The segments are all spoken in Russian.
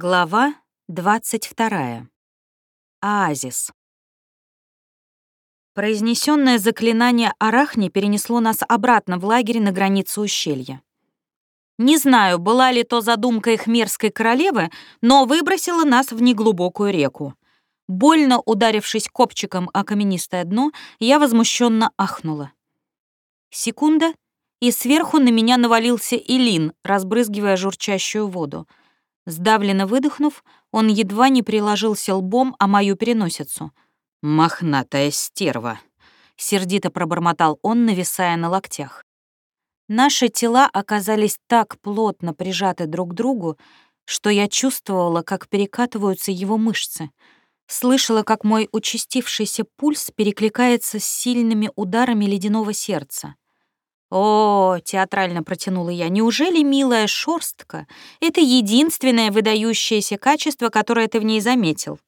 Глава 22. Оазис. Произнесенное заклинание Арахни перенесло нас обратно в лагерь на границу ущелья. Не знаю, была ли то задумка их мерзкой королевы, но выбросила нас в неглубокую реку. Больно ударившись копчиком о каменистое дно, я возмущенно ахнула. Секунда, и сверху на меня навалился Илин, разбрызгивая журчащую воду — Сдавленно выдохнув, он едва не приложился лбом о мою переносицу. «Мохнатая стерва!» — сердито пробормотал он, нависая на локтях. Наши тела оказались так плотно прижаты друг к другу, что я чувствовала, как перекатываются его мышцы. Слышала, как мой участившийся пульс перекликается с сильными ударами ледяного сердца. «О, — театрально протянула я, — неужели милая шорстка — это единственное выдающееся качество, которое ты в ней заметил?»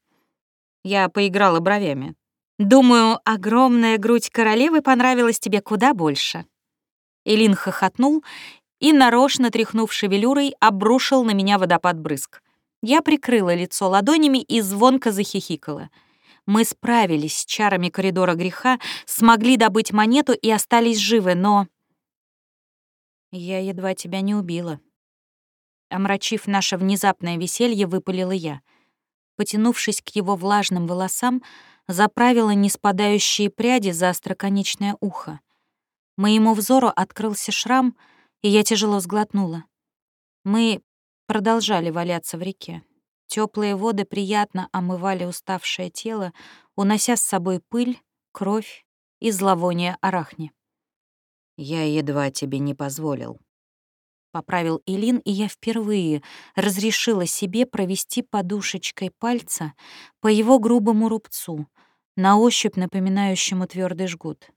Я поиграла бровями. «Думаю, огромная грудь королевы понравилась тебе куда больше». Элин хохотнул и, нарочно тряхнув шевелюрой, обрушил на меня водопад брызг. Я прикрыла лицо ладонями и звонко захихикала. Мы справились с чарами коридора греха, смогли добыть монету и остались живы, но я едва тебя не убила. Омрачив наше внезапное веселье, выпалила я. Потянувшись к его влажным волосам, заправила неспадающие пряди за остроконечное ухо. Моему взору открылся шрам, и я тяжело сглотнула. Мы продолжали валяться в реке. Теплые воды приятно омывали уставшее тело, унося с собой пыль, кровь и зловоние арахни. Я едва тебе не позволил. Поправил Илин, и я впервые разрешила себе провести подушечкой пальца по его грубому рубцу, на ощупь напоминающему твердый жгут.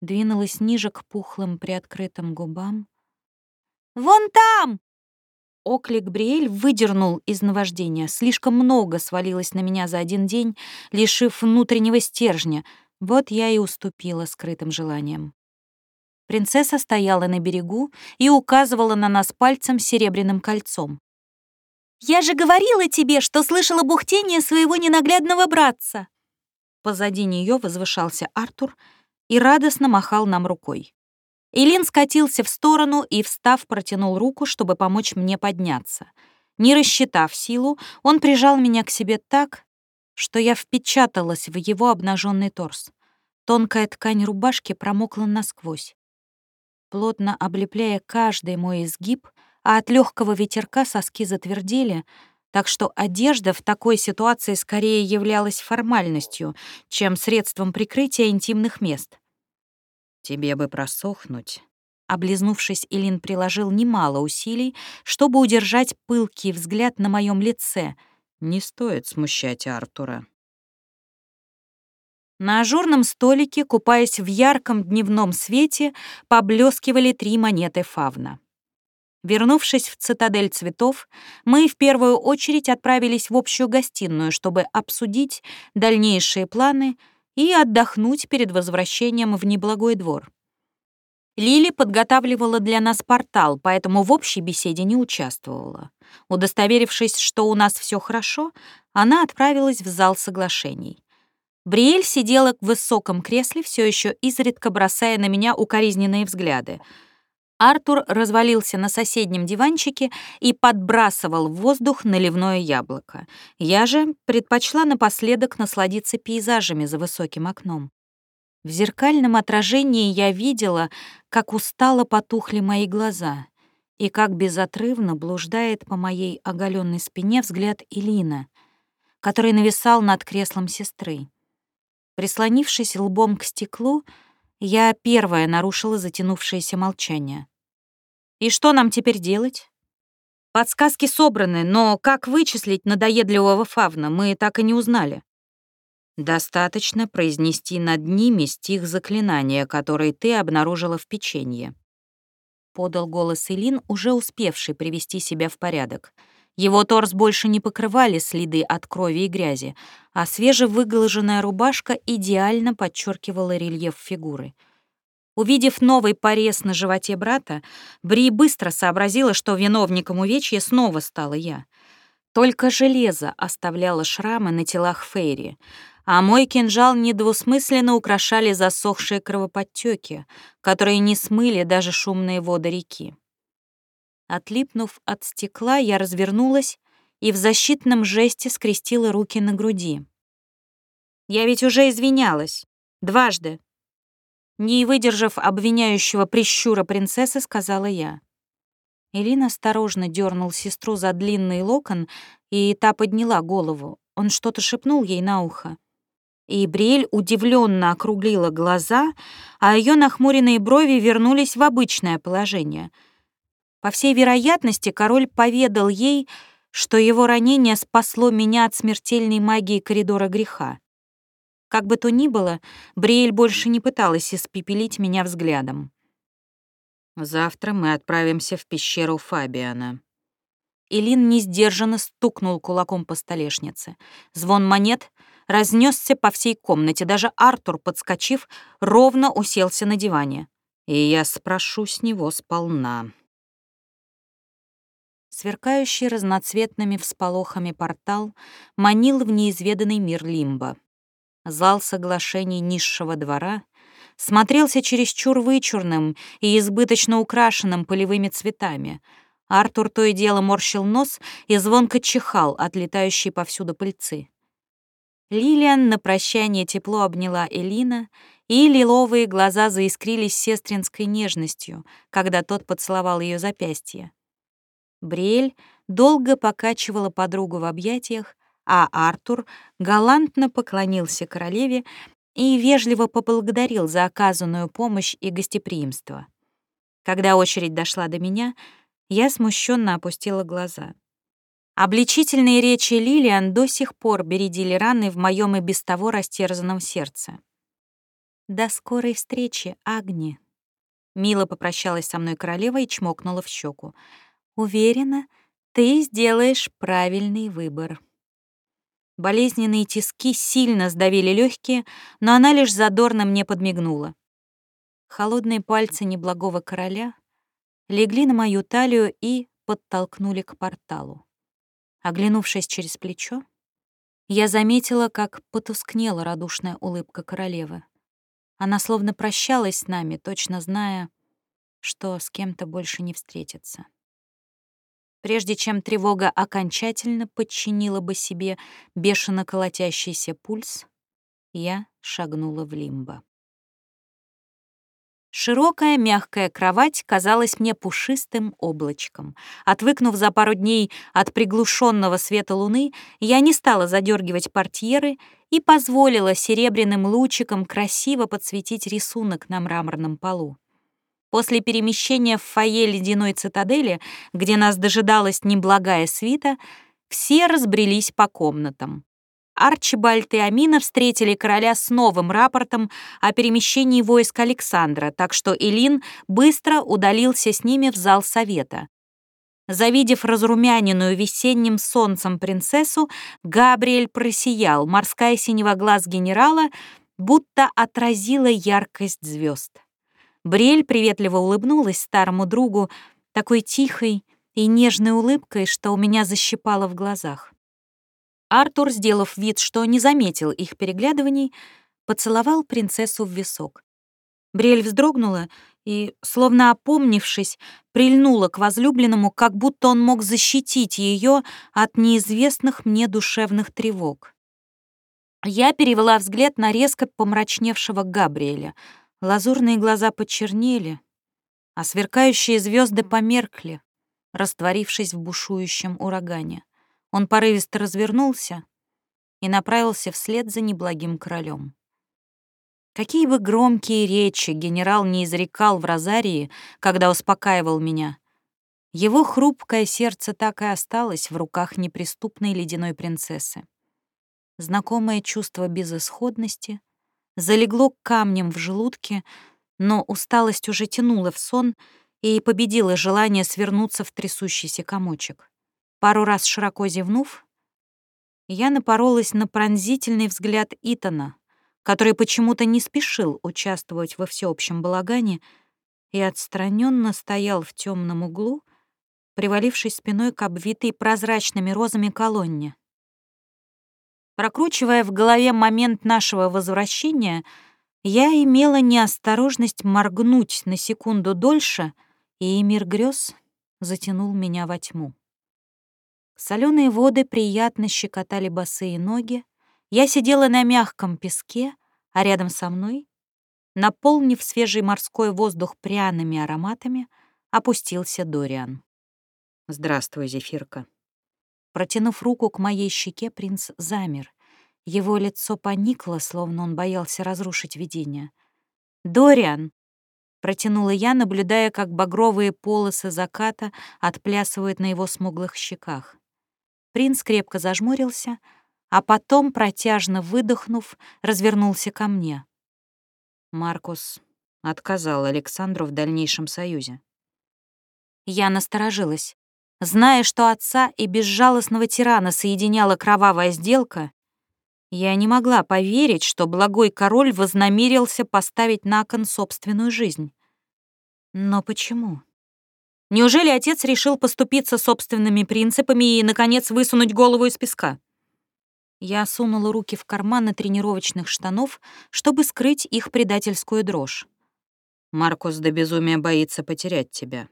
Двинулась ниже к пухлым приоткрытым губам. «Вон там!» Оклик Бриэль выдернул из наваждения. Слишком много свалилось на меня за один день, лишив внутреннего стержня. Вот я и уступила скрытым желаниям. Принцесса стояла на берегу и указывала на нас пальцем с серебряным кольцом. «Я же говорила тебе, что слышала бухтение своего ненаглядного братца!» Позади нее возвышался Артур и радостно махал нам рукой. Илин скатился в сторону и, встав, протянул руку, чтобы помочь мне подняться. Не рассчитав силу, он прижал меня к себе так, что я впечаталась в его обнаженный торс. Тонкая ткань рубашки промокла насквозь плотно облепляя каждый мой изгиб, а от легкого ветерка соски затвердели, так что одежда в такой ситуации скорее являлась формальностью, чем средством прикрытия интимных мест. «Тебе бы просохнуть». Облизнувшись, Илин приложил немало усилий, чтобы удержать пылкий взгляд на моем лице. «Не стоит смущать Артура». На ажурном столике, купаясь в ярком дневном свете, поблескивали три монеты фавна. Вернувшись в цитадель цветов, мы в первую очередь отправились в общую гостиную, чтобы обсудить дальнейшие планы и отдохнуть перед возвращением в неблагой двор. Лили подготавливала для нас портал, поэтому в общей беседе не участвовала. Удостоверившись, что у нас все хорошо, она отправилась в зал соглашений. Бриэль сидела в высоком кресле, все еще изредка бросая на меня укоризненные взгляды. Артур развалился на соседнем диванчике и подбрасывал в воздух наливное яблоко. Я же предпочла напоследок насладиться пейзажами за высоким окном. В зеркальном отражении я видела, как устало потухли мои глаза и как безотрывно блуждает по моей оголенной спине взгляд Илина, который нависал над креслом сестры. Прислонившись лбом к стеклу, я первая нарушила затянувшееся молчание. «И что нам теперь делать?» «Подсказки собраны, но как вычислить надоедливого фавна, мы так и не узнали». «Достаточно произнести над ними стих заклинания, который ты обнаружила в печенье», — подал голос Илин, уже успевший привести себя в порядок — его торс больше не покрывали следы от крови и грязи, а свежевыглаженная рубашка идеально подчеркивала рельеф фигуры. Увидев новый порез на животе брата, Бри быстро сообразила, что виновником увечья снова стала я. Только железо оставляло шрамы на телах Фейри, а мой кинжал недвусмысленно украшали засохшие кровоподтеки, которые не смыли даже шумные воды реки. Отлипнув от стекла, я развернулась и в защитном жесте скрестила руки на груди. Я ведь уже извинялась. Дважды. Не выдержав обвиняющего прищура принцессы, сказала я. Элина осторожно дернул сестру за длинный локон, и та подняла голову. Он что-то шепнул ей на ухо. И Бриэль удивленно округлила глаза, а ее нахмуренные брови вернулись в обычное положение. По всей вероятности, король поведал ей, что его ранение спасло меня от смертельной магии коридора греха. Как бы то ни было, Бриэль больше не пыталась испепелить меня взглядом. «Завтра мы отправимся в пещеру Фабиана», Илин несдержанно стукнул кулаком по столешнице. Звон монет разнесся по всей комнате. Даже Артур, подскочив, ровно уселся на диване. И я спрошу с него сполна. Сверкающий разноцветными всполохами портал манил в неизведанный мир Лимба. Зал соглашений низшего двора смотрелся чересчур вычурным и избыточно украшенным полевыми цветами — Артур то и дело морщил нос и звонко чихал от летающей повсюду пыльцы. Лилиан на прощание тепло обняла Элина, и лиловые глаза заискрились сестринской нежностью, когда тот поцеловал ее запястье. Бриэль долго покачивала подругу в объятиях, а Артур галантно поклонился королеве и вежливо поблагодарил за оказанную помощь и гостеприимство. Когда очередь дошла до меня, я смущенно опустила глаза. Обличительные речи Лилиан до сих пор бередили раны в моем и без того растерзанном сердце. «До скорой встречи, Агни!» Мило попрощалась со мной королева и чмокнула в щеку. «Уверена, ты сделаешь правильный выбор». Болезненные тиски сильно сдавили легкие, но она лишь задорно мне подмигнула. Холодные пальцы неблагого короля легли на мою талию и подтолкнули к порталу. Оглянувшись через плечо, я заметила, как потускнела радушная улыбка королевы. Она словно прощалась с нами, точно зная, что с кем-то больше не встретится. Прежде чем тревога окончательно подчинила бы себе бешено колотящийся пульс, я шагнула в лимбо. Широкая мягкая кровать казалась мне пушистым облачком. Отвыкнув за пару дней от приглушенного света луны, я не стала задергивать портьеры и позволила серебряным лучикам красиво подсветить рисунок на мраморном полу. После перемещения в фойе ледяной цитадели, где нас дожидалась неблагая свита, все разбрелись по комнатам. Арчибальд и Амина встретили короля с новым рапортом о перемещении войск Александра, так что Элин быстро удалился с ними в зал совета. Завидев разрумяненную весенним солнцем принцессу, Габриэль просиял, морская синего глаз генерала будто отразила яркость звезд. Бриэль приветливо улыбнулась старому другу такой тихой и нежной улыбкой, что у меня защипало в глазах. Артур, сделав вид, что не заметил их переглядываний, поцеловал принцессу в висок. Бриэль вздрогнула и, словно опомнившись, прильнула к возлюбленному, как будто он мог защитить ее от неизвестных мне душевных тревог. Я перевела взгляд на резко помрачневшего Габриэля. Лазурные глаза почернели, а сверкающие звезды померкли, растворившись в бушующем урагане. Он порывисто развернулся и направился вслед за неблагим королем. Какие бы громкие речи генерал не изрекал в Розарии, когда успокаивал меня, его хрупкое сердце так и осталось в руках неприступной ледяной принцессы. Знакомое чувство безысходности залегло камнем в желудке, но усталость уже тянула в сон и победила желание свернуться в трясущийся комочек. Пару раз широко зевнув, я напоролась на пронзительный взгляд Итана, который почему-то не спешил участвовать во всеобщем балагане и отстраненно стоял в темном углу, привалившись спиной к обвитой прозрачными розами колонне. Прокручивая в голове момент нашего возвращения, я имела неосторожность моргнуть на секунду дольше, и мир грез затянул меня во тьму. Соленые воды приятно щекотали босые ноги. Я сидела на мягком песке, а рядом со мной, наполнив свежий морской воздух пряными ароматами, опустился Дориан. «Здравствуй, Зефирка». Протянув руку к моей щеке, принц замер. Его лицо поникло, словно он боялся разрушить видение. «Дориан!» — протянула я, наблюдая, как багровые полосы заката отплясывают на его смуглых щеках. Принц крепко зажмурился, а потом, протяжно выдохнув, развернулся ко мне. Маркус отказал Александру в дальнейшем союзе. Я насторожилась. Зная, что отца и безжалостного тирана соединяла кровавая сделка, я не могла поверить, что благой король вознамерился поставить на кон собственную жизнь. Но почему? Неужели отец решил поступиться собственными принципами и, наконец, высунуть голову из песка? Я сунула руки в карманы тренировочных штанов, чтобы скрыть их предательскую дрожь. «Маркус до безумия боится потерять тебя,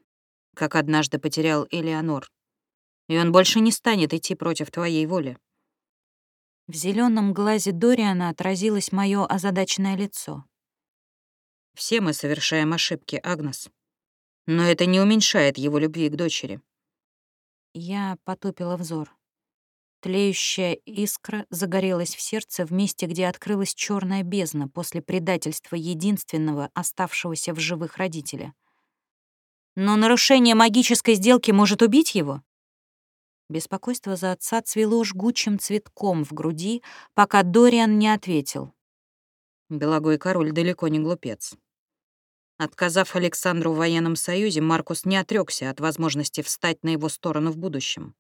как однажды потерял Элеонор. И он больше не станет идти против твоей воли». В зеленом глазе Дориана отразилось мое озадаченное лицо. «Все мы совершаем ошибки, Агнес», но это не уменьшает его любви к дочери. Я потупила взор. Тлеющая искра загорелась в сердце в месте, где открылась черная бездна после предательства единственного оставшегося в живых родителя. Но нарушение магической сделки может убить его? Беспокойство за отца цвело жгучим цветком в груди, пока Дориан не ответил. Белогой король далеко не глупец. Отказав Александру в военном союзе, Маркус не отрёкся от возможности встать на его сторону в будущем.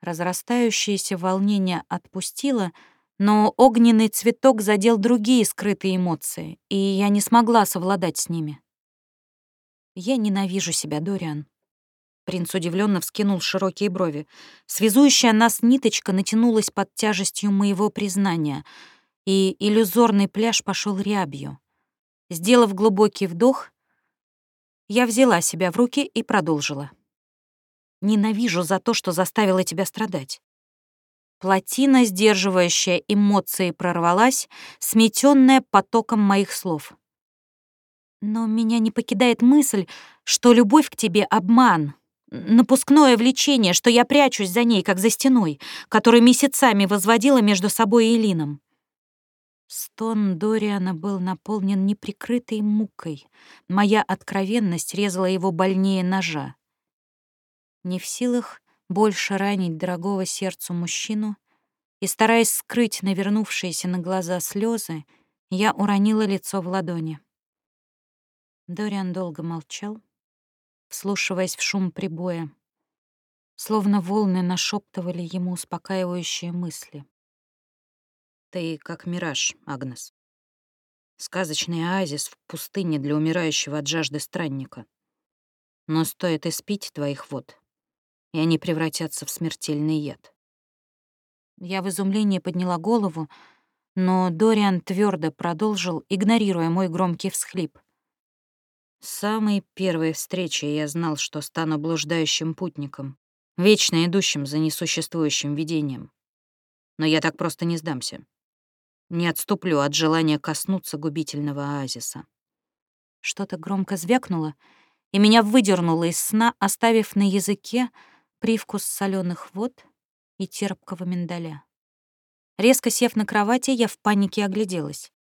Разрастающееся волнение отпустило, но огненный цветок задел другие скрытые эмоции, и я не смогла совладать с ними. «Я ненавижу себя, Дориан». Принц удивленно вскинул широкие брови. Связующая нас ниточка натянулась под тяжестью моего признания, и иллюзорный пляж пошел рябью. Сделав глубокий вдох, я взяла себя в руки и продолжила. Ненавижу за то, что заставила тебя страдать. Плотина, сдерживающая эмоции, прорвалась, сметенная потоком моих слов. Но меня не покидает мысль, что любовь к тебе — обман, напускное влечение, что я прячусь за ней, как за стеной, которую месяцами возводила между собой и Лином. Стон Дориана был наполнен неприкрытой мукой. Моя откровенность резала его больнее ножа. Не в силах больше ранить дорогого сердцу мужчину, и, стараясь скрыть навернувшиеся на глаза слезы, я уронила лицо в ладони. Дориан долго молчал, вслушиваясь в шум прибоя, словно волны нашептывали ему успокаивающие мысли. Ты как мираж, Агнес. Сказочный оазис в пустыне для умирающего от жажды странника. Но стоит испить твоих вод, и они превратятся в смертельный яд. Я в изумлении подняла голову, но Дориан твердо продолжил, игнорируя мой громкий всхлип. Самой первой встречи я знал, что стану блуждающим путником, вечно идущим за несуществующим видением. Но я так просто не сдамся. Не отступлю от желания коснуться губительного оазиса. Что-то громко звякнуло, и меня выдернуло из сна, оставив на языке привкус соленых вод и терпкого миндаля. Резко сев на кровати, я в панике огляделась.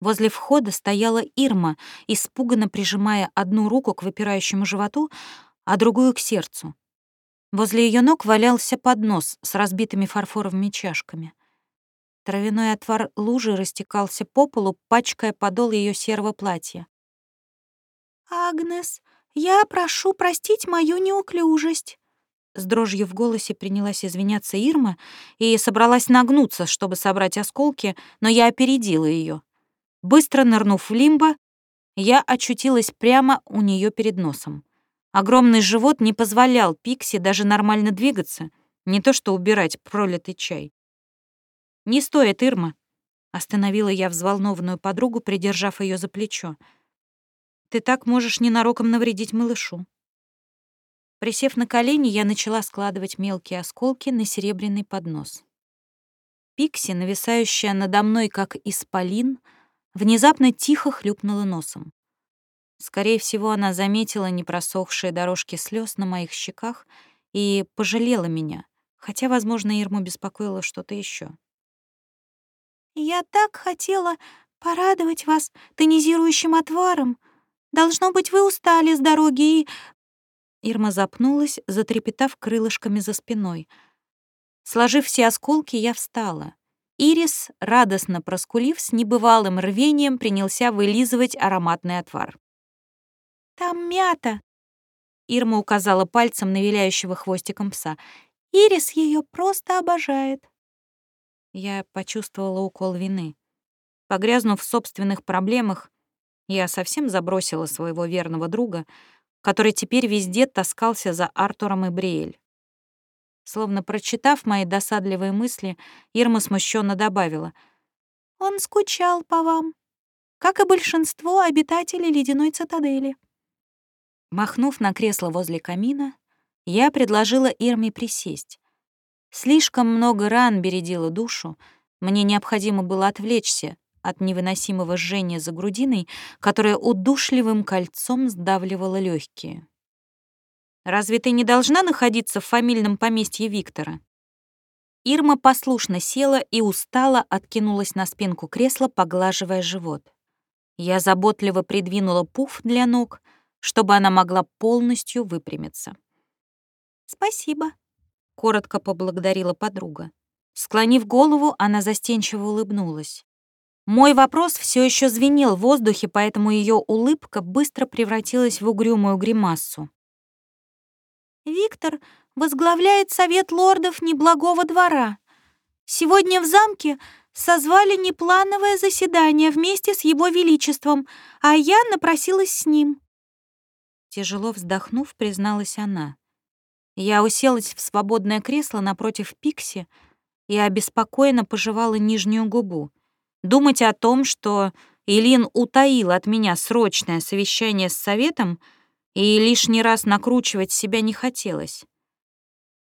Возле входа стояла Ирма, испуганно прижимая одну руку к выпирающему животу, а другую — к сердцу. Возле ее ног валялся поднос с разбитыми фарфоровыми чашками. Травяной отвар лужи растекался по полу, пачкая подол ее серого платья. «Агнес, я прошу простить мою неуклюжесть». С дрожью в голосе принялась извиняться Ирма и собралась нагнуться, чтобы собрать осколки, но я опередила ее. Быстро нырнув в лимбо, я очутилась прямо у нее перед носом. Огромный живот не позволял Пикси даже нормально двигаться, не то что убирать пролитый чай. «Не стоит, Ирма», — остановила я взволнованную подругу, придержав ее за плечо. «Ты так можешь ненароком навредить малышу». Присев на колени, я начала складывать мелкие осколки на серебряный поднос. Пикси, нависающая надо мной как исполин, внезапно тихо хлюпнула носом. Скорее всего, она заметила непросохшие дорожки слез на моих щеках и пожалела меня, хотя, возможно, Ирму беспокоило что-то еще. «Я так хотела порадовать вас тонизирующим отваром. Должно быть, вы устали с дороги и...» Ирма запнулась, затрепетав крылышками за спиной. Сложив все осколки, я встала. Ирис, радостно проскулив, с небывалым рвением принялся вылизывать ароматный отвар. Там мята!» Ирма указала пальцем на виляющего хвостиком пса. «Ирис ее просто обожает». Я почувствовала укол вины. Погрязнув в собственных проблемах, я совсем забросила своего верного друга, который теперь везде таскался за Артуром и Бриэль. Словно прочитав мои досадливые мысли, Ирма смущенно добавила. «Он скучал по вам, как и большинство обитателей ледяной цитадели». Махнув на кресло возле камина, я предложила Ирме присесть. Слишком много ран бередило душу, мне необходимо было отвлечься от невыносимого жжения за грудиной, которое удушливым кольцом сдавливало легкие. «Разве ты не должна находиться в фамильном поместье Виктора?» Ирма послушно села и устало откинулась на спинку кресла, поглаживая живот. Я заботливо придвинула пуф для ног — чтобы она могла полностью выпрямиться. «Спасибо», — коротко поблагодарила подруга. Склонив голову, она застенчиво улыбнулась. Мой вопрос все еще звенел в воздухе, поэтому ее улыбка быстро превратилась в угрюмую гримассу. «Виктор возглавляет совет лордов неблагого двора. Сегодня в замке созвали неплановое заседание вместе с его величеством, а я напросилась с ним. Тяжело вздохнув, призналась она. Я уселась в свободное кресло напротив Пикси и обеспокоенно пожевала нижнюю губу. Думать о том, что Илин утаил от меня срочное совещание с советом и лишний раз накручивать себя не хотелось.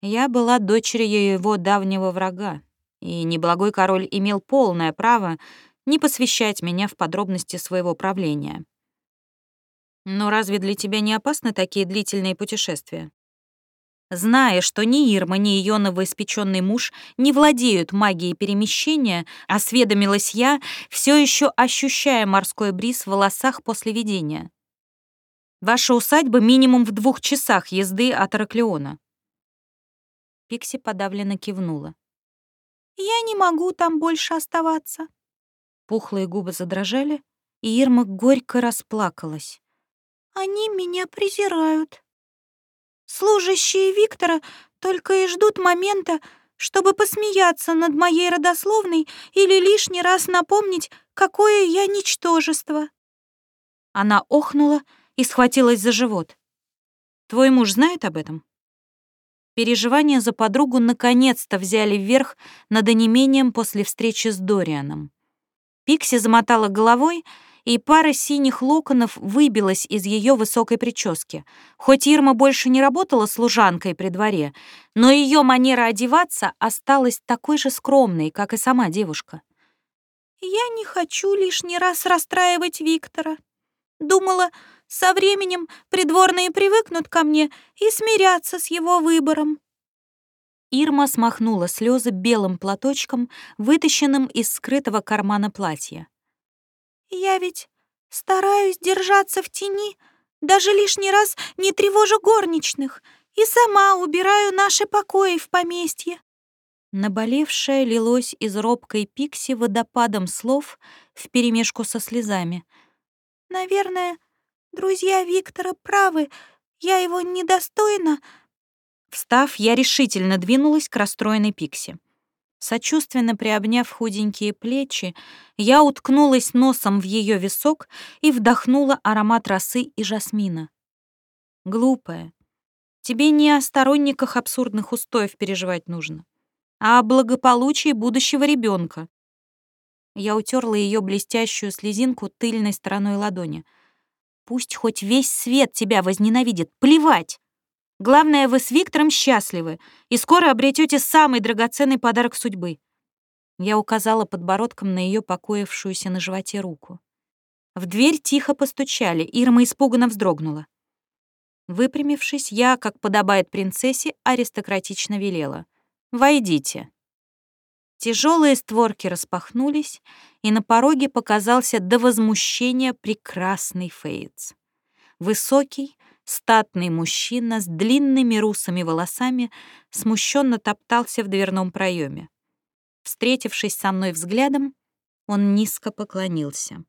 Я была дочерью его давнего врага, и неблагой король имел полное право не посвящать меня в подробности своего правления. Но разве для тебя не опасны такие длительные путешествия? Зная, что ни Ирма, ни ее новоиспеченный муж не владеют магией перемещения, осведомилась я, все еще ощущая морской бриз в волосах после видения. Ваша усадьба минимум в двух часах езды от Араклеона. Пикси подавленно кивнула. «Я не могу там больше оставаться». Пухлые губы задрожали, и Ирма горько расплакалась. Они меня презирают. Служащие Виктора только и ждут момента, чтобы посмеяться над моей родословной или лишний раз напомнить, какое я ничтожество. Она охнула и схватилась за живот. Твой муж знает об этом? Переживания за подругу наконец-то взяли вверх над онемением после встречи с Дорианом. Пикси замотала головой, и пара синих локонов выбилась из ее высокой прически. Хоть Ирма больше не работала служанкой при дворе, но ее манера одеваться осталась такой же скромной, как и сама девушка. «Я не хочу лишний раз расстраивать Виктора. Думала, со временем придворные привыкнут ко мне и смирятся с его выбором». Ирма смахнула слезы белым платочком, вытащенным из скрытого кармана платья. Я ведь стараюсь держаться в тени, даже лишний раз не тревожу горничных и сама убираю наши покои в поместье. Наболевшее лилось из робкой пикси водопадом слов вперемешку со слезами. Наверное, друзья Виктора правы, я его недостойна. Встав, я решительно двинулась к расстроенной Пикси. Сочувственно приобняв худенькие плечи, я уткнулась носом в ее висок и вдохнула аромат росы и жасмина. Глупая. Тебе не о сторонниках абсурдных устоев переживать нужно, а о благополучии будущего ребенка. Я утерла ее блестящую слезинку тыльной стороной ладони. Пусть хоть весь свет тебя возненавидит, плевать. Главное, вы с Виктором счастливы и скоро обретете самый драгоценный подарок судьбы. Я указала подбородком на ее покоившуюся на животе руку. В дверь тихо постучали, Ирма испуганно вздрогнула. Выпрямившись, я, как подобает принцессе, аристократично велела. «Войдите». Тяжелые створки распахнулись, и на пороге показался до возмущения прекрасный Фейтс. Высокий, статный мужчина с длинными русыми волосами смущенно топтался в дверном проеме. Встретившись со мной взглядом, он низко поклонился.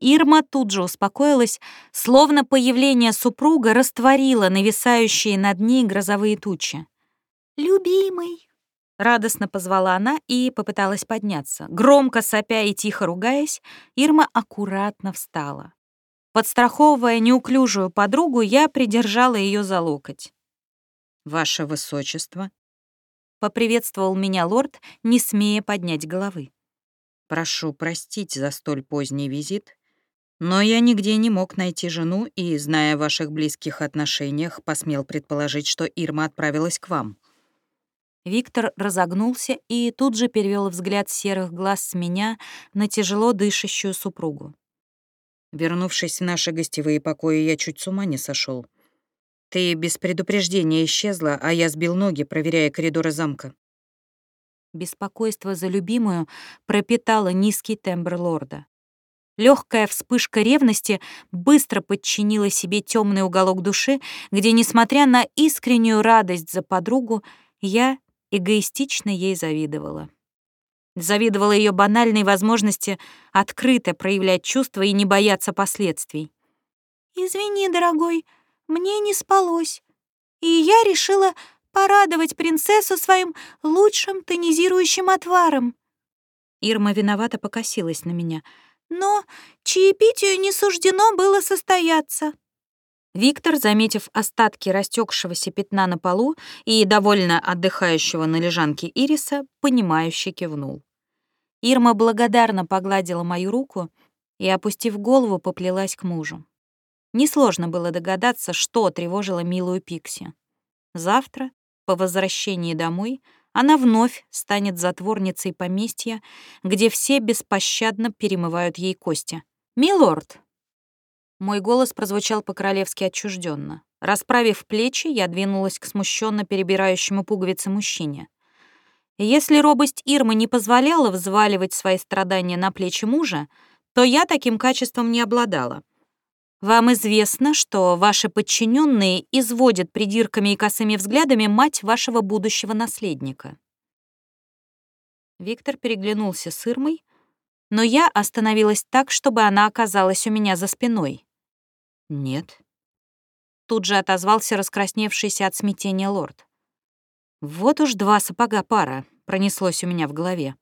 Ирма тут же успокоилась, словно появление супруга растворило нависающие над ней грозовые тучи. «Любимый!» — радостно позвала она и попыталась подняться. Громко сопя и тихо ругаясь, Ирма аккуратно встала. Подстраховывая неуклюжую подругу, я придержала ее за локоть. «Ваше высочество!» — поприветствовал меня лорд, не смея поднять головы. «Прошу простить за столь поздний визит. Но я нигде не мог найти жену и, зная о ваших близких отношениях, посмел предположить, что Ирма отправилась к вам. Виктор разогнулся и тут же перевел взгляд серых глаз с меня на тяжело дышащую супругу. Вернувшись в наши гостевые покои, я чуть с ума не сошел. Ты без предупреждения исчезла, а я сбил ноги, проверяя коридоры замка. Беспокойство за любимую пропитало низкий тембр лорда. Легкая вспышка ревности быстро подчинила себе темный уголок души, где, несмотря на искреннюю радость за подругу, я эгоистично ей завидовала. Завидовала ее банальной возможности открыто проявлять чувства и не бояться последствий. «Извини, дорогой, мне не спалось, и я решила порадовать принцессу своим лучшим тонизирующим отваром». Ирма виновато покосилась на меня — но чаепитию не суждено было состояться. Виктор, заметив остатки растекшегося пятна на полу и довольно отдыхающего на лежанке Ириса, понимающе кивнул. Ирма благодарно погладила мою руку и, опустив голову, поплелась к мужу. Несложно было догадаться, что тревожило милую Пикси. Завтра, по возвращении домой, она вновь станет затворницей поместья, где все беспощадно перемывают ей кости. «Милорд!» Мой голос прозвучал по-королевски отчужденно. Расправив плечи, я двинулась к смущенно перебирающему пуговицы мужчине. Если робость Ирмы не позволяла взваливать свои страдания на плечи мужа, то я таким качеством не обладала. Вам известно, что ваши подчиненные изводят придирками и косыми взглядами мать вашего будущего наследника. Виктор переглянулся с Ирмой, но я остановилась так, чтобы она оказалась у меня за спиной. Нет. Тут же отозвался раскрасневшийся от смятения лорд. Вот уж два сапога пара, пронеслось у меня в голове.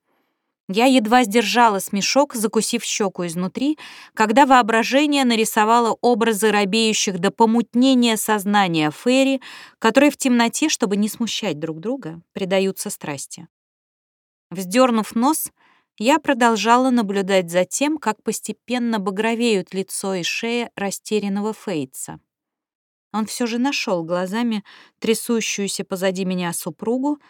Я едва сдержала смешок, закусив щеку изнутри, когда воображение нарисовало образы робеющих до помутнения сознания Ферри, которые в темноте, чтобы не смущать друг друга, предаются страсти. Вздернув нос, я продолжала наблюдать за тем, как постепенно багровеют лицо и шея растерянного Фейтса. Он все же нашел глазами трясущуюся позади меня супругу,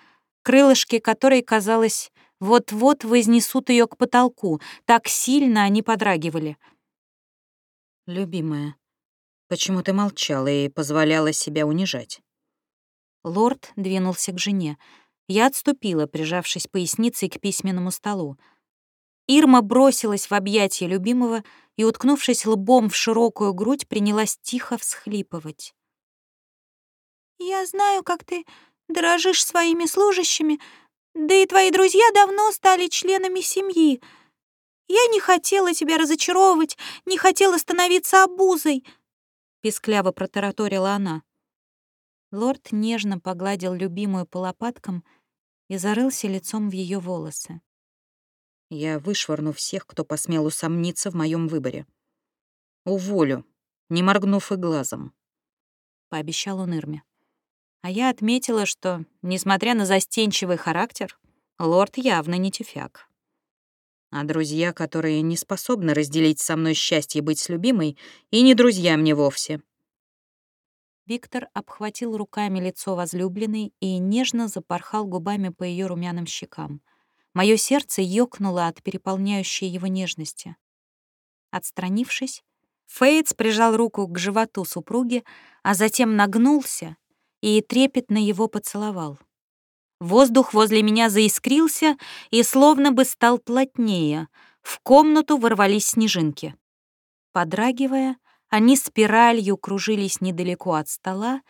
крылышки которой, казалось, вот-вот вознесут ее к потолку, так сильно они подрагивали. «Любимая, почему ты молчала и позволяла себя унижать?» Лорд двинулся к жене. Я отступила, прижавшись поясницей к письменному столу. Ирма бросилась в объятия любимого и, уткнувшись лбом в широкую грудь, принялась тихо всхлипывать. «Я знаю, как ты дорожишь своими служащими, да и твои друзья давно стали членами семьи. Я не хотела тебя разочаровывать, не хотела становиться обузой», — пискляво протараторила она. Лорд нежно погладил любимую по лопаткам и зарылся лицом в ее волосы. «Я вышвырну всех, кто посмел усомниться в моем выборе. Уволю, не моргнув и глазом. пообещал он Ирме. А я отметила, что, несмотря на застенчивый характер, лорд явно не тюфяк. А друзья, которые не способны разделить со мной счастье быть с любимой, и не друзья мне вовсе. Виктор обхватил руками лицо возлюбленной и нежно запорхал губами по ее румяным щекам. Мое сердце ёкнуло от переполняющей его нежности. Отстранившись, Фейтс прижал руку к животу супруги, а затем нагнулся и трепетно его поцеловал. Воздух возле меня заискрился и словно бы стал плотнее. В комнату ворвались снежинки. Подрагивая, они спиралью кружились недалеко от стола,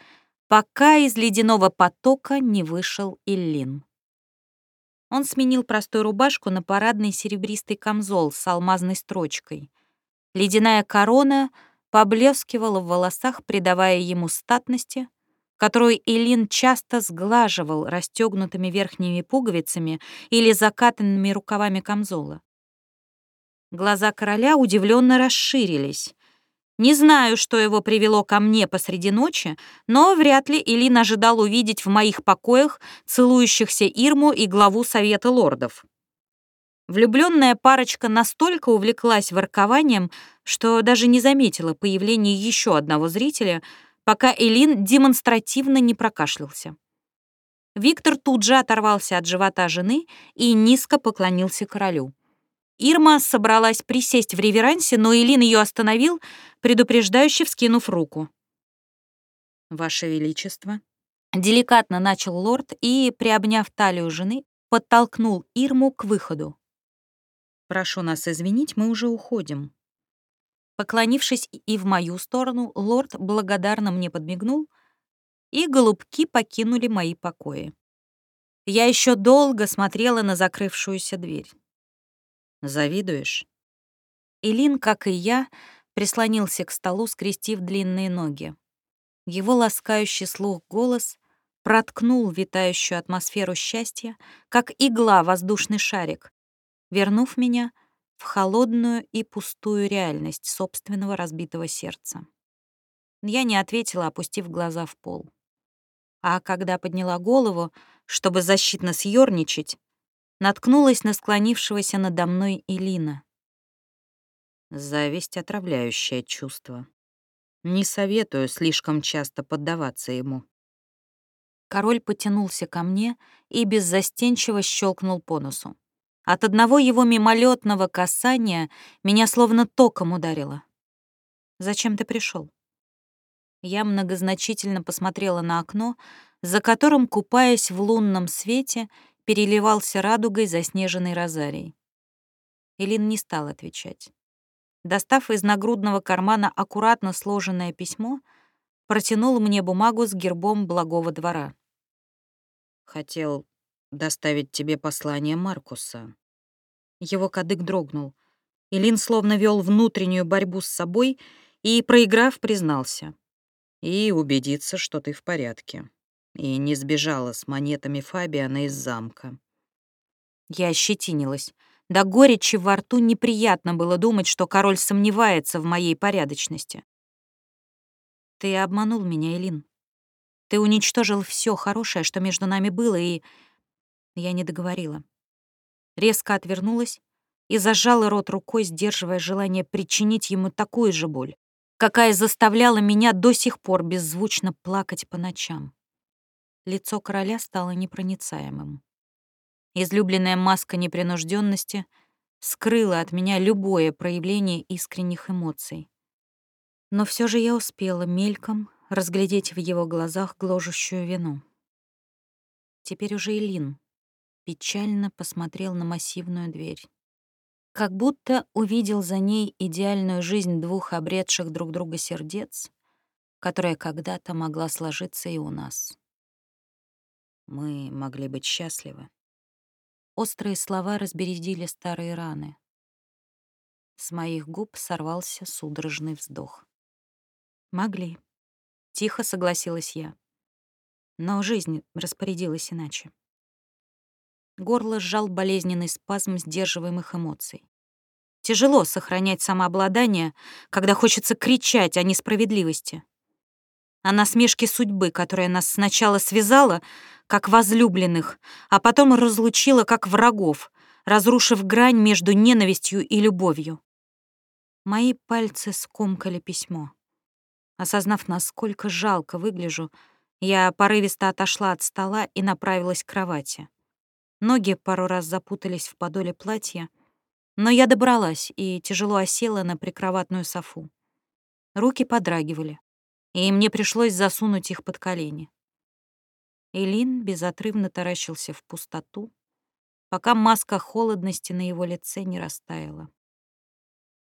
пока из ледяного потока не вышел Иллин. Он сменил простую рубашку на парадный серебристый камзол с алмазной строчкой. Ледяная корона поблескивала в волосах, придавая ему статности, которую Элин часто сглаживал расстегнутыми верхними пуговицами или закатанными рукавами камзола. Глаза короля удивленно расширились. Не знаю, что его привело ко мне посреди ночи, но вряд ли Илин ожидал увидеть в моих покоях целующихся Ирму и главу Совета лордов. Влюбленная парочка настолько увлеклась воркованием, что даже не заметила появления еще одного зрителя, пока Элин демонстративно не прокашлялся. Виктор тут же оторвался от живота жены и низко поклонился королю. Ирма собралась присесть в реверансе, но Илин ее остановил, предупреждающе вскинув руку. «Ваше Величество», — деликатно начал лорд и, приобняв талию жены, подтолкнул Ирму к выходу. «Прошу нас извинить, мы уже уходим». Поклонившись и в мою сторону, лорд благодарно мне подмигнул, и голубки покинули мои покои. Я еще долго смотрела на закрывшуюся дверь. Завидуешь?» Илин, как и я, прислонился к столу, скрестив длинные ноги. Его ласкающий слух голос проткнул витающую атмосферу счастья, как игла воздушный шарик, вернув меня в холодную и пустую реальность собственного разбитого сердца. Я не ответила, опустив глаза в пол. А когда подняла голову, чтобы защитно съёрничать, наткнулась на склонившегося надо мной Илина. Зависть — отравляющее чувство. Не советую слишком часто поддаваться ему. Король потянулся ко мне и беззастенчиво щелкнул по носу. От одного его мимолетного касания меня словно током ударило. «Зачем ты пришел? Я многозначительно посмотрела на окно, за которым, купаясь в лунном свете, переливался радугой заснеженный розарий. Элин не стал отвечать. Достав из нагрудного кармана аккуратно сложенное письмо, протянул мне бумагу с гербом благого двора. «Хотел доставить тебе послание Маркуса». Его кадык дрогнул. Илин словно вел внутреннюю борьбу с собой и, проиграв, признался. «И убедиться, что ты в порядке» и не сбежала с монетами Фабиана из замка. Я ощетинилась. До горечи во рту неприятно было думать, что король сомневается в моей порядочности. Ты обманул меня, Элин. Ты уничтожил все хорошее, что между нами было, и... Я не договорила. Резко отвернулась и зажала рот рукой, сдерживая желание причинить ему такую же боль, какая заставляла меня до сих пор беззвучно плакать по ночам. Лицо короля стало непроницаемым. Излюбленная маска непринужденности скрыла от меня любое проявление искренних эмоций. Но все же я успела мельком разглядеть в его глазах гложущую вину. Теперь уже Илин печально посмотрел на массивную дверь. Как будто увидел за ней идеальную жизнь двух обретших друг друга сердец, которая когда-то могла сложиться и у нас. Мы могли быть счастливы. Острые слова разбередили старые раны. С моих губ сорвался судорожный вздох. «Могли», — тихо согласилась я. Но жизнь распорядилась иначе. Горло сжал болезненный спазм сдерживаемых эмоций. Тяжело сохранять самообладание, когда хочется кричать о несправедливости. О насмешке судьбы, которая нас сначала связала, как возлюбленных, а потом разлучила, как врагов, разрушив грань между ненавистью и любовью. Мои пальцы скомкали письмо. Осознав, насколько жалко выгляжу, я порывисто отошла от стола и направилась к кровати. Ноги пару раз запутались в подоле платья, но я добралась и тяжело осела на прикроватную софу. Руки подрагивали, и мне пришлось засунуть их под колени. Элин безотрывно таращился в пустоту, пока маска холодности на его лице не растаяла.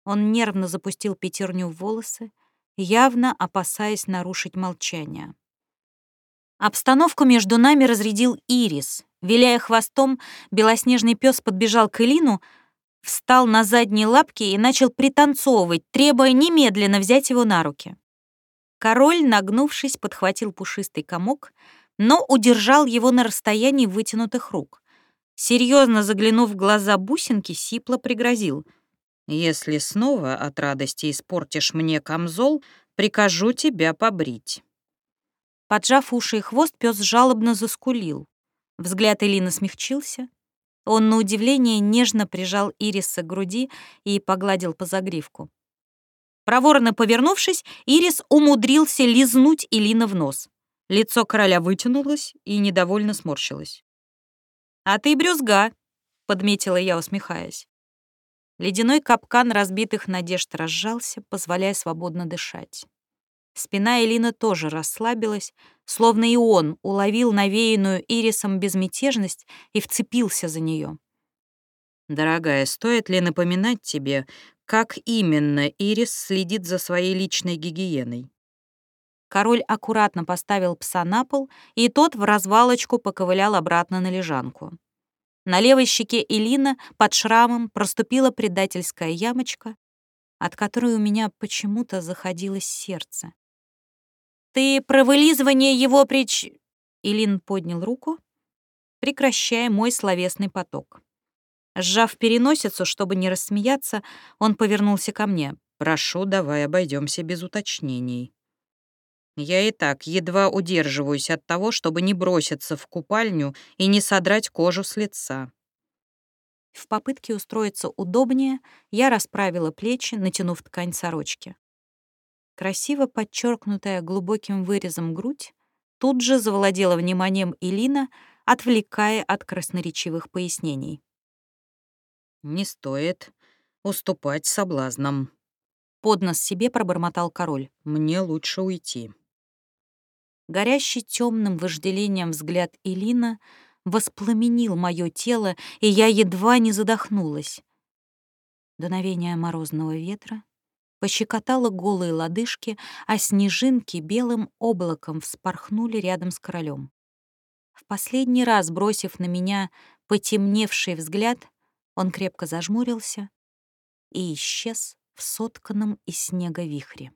Он нервно запустил пятерню в волосы, явно опасаясь нарушить молчание. Обстановку между нами разрядил Ирис. Виляя хвостом, белоснежный пес подбежал к Элину, встал на задние лапки и начал пританцовывать, требуя немедленно взять его на руки. Король, нагнувшись, подхватил пушистый комок, но удержал его на расстоянии вытянутых рук. Серьезно заглянув в глаза бусинки, Сипло пригрозил. «Если снова от радости испортишь мне камзол, прикажу тебя побрить». Поджав уши и хвост, пес жалобно заскулил. Взгляд Элины смягчился. Он, на удивление, нежно прижал Ириса к груди и погладил по загривку. Проворно повернувшись, Ирис умудрился лизнуть Элина в нос. Лицо короля вытянулось и недовольно сморщилось. «А ты брюзга», — подметила я, усмехаясь. Ледяной капкан разбитых надежд разжался, позволяя свободно дышать. Спина Элины тоже расслабилась, словно и он уловил навеянную Ирисом безмятежность и вцепился за нее. «Дорогая, стоит ли напоминать тебе, как именно Ирис следит за своей личной гигиеной?» Король аккуратно поставил пса на пол, и тот в развалочку поковылял обратно на лежанку. На левой щеке Элина под шрамом проступила предательская ямочка, от которой у меня почему-то заходилось сердце. «Ты про вылизывание его прич...» Илин поднял руку, прекращая мой словесный поток. Сжав переносицу, чтобы не рассмеяться, он повернулся ко мне. «Прошу, давай обойдемся без уточнений». Я и так едва удерживаюсь от того, чтобы не броситься в купальню и не содрать кожу с лица. В попытке устроиться удобнее, я расправила плечи, натянув ткань сорочки. Красиво подчеркнутая глубоким вырезом грудь тут же завладела вниманием Илина, отвлекая от красноречивых пояснений. «Не стоит уступать соблазнам», — поднос себе пробормотал король. «Мне лучше уйти». Горящий темным вожделением взгляд Илина воспламенил мое тело, и я едва не задохнулась. Дуновение морозного ветра пощекотало голые лодыжки, а снежинки белым облаком вспорхнули рядом с королем. В последний раз, бросив на меня потемневший взгляд, он крепко зажмурился и исчез в сотканном из снега вихре.